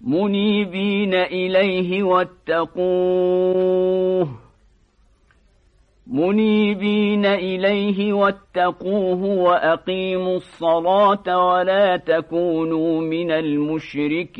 منيبين إليه واتقوه. منيبين إليه واتقوه وأقيموا الصلاة ولا تكونوا من المشركين.